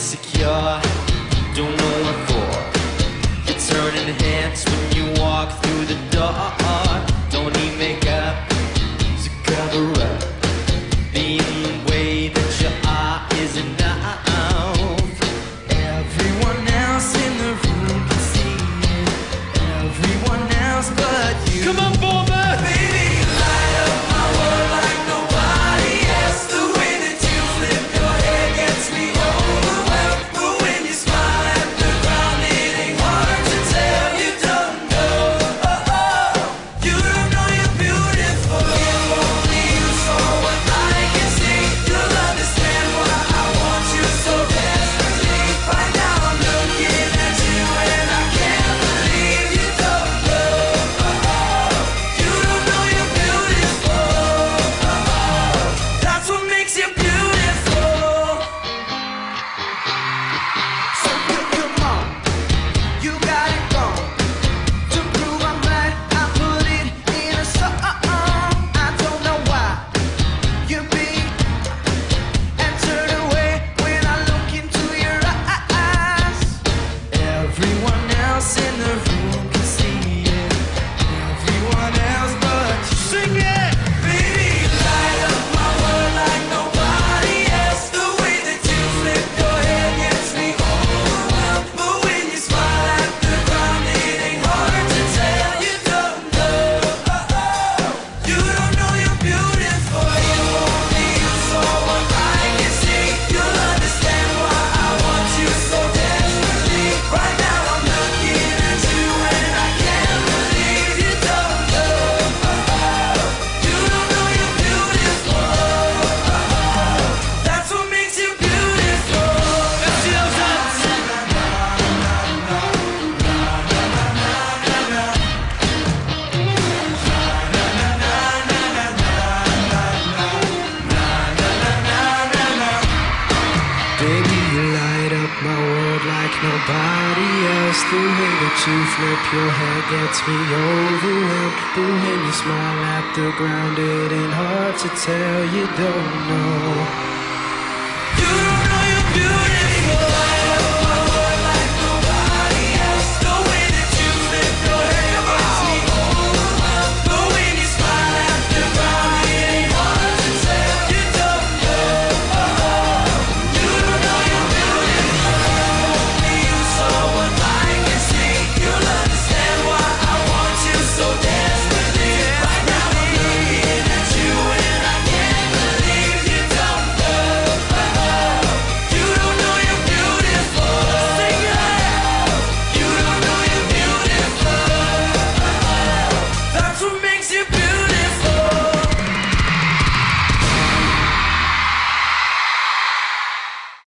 insecure, don't know what for. You turn and heads when you walk through the door. house in the like nobody else. The way that you flip your head gets me overwhelmed. The way you smile at the ground, it ain't hard to tell you don't know.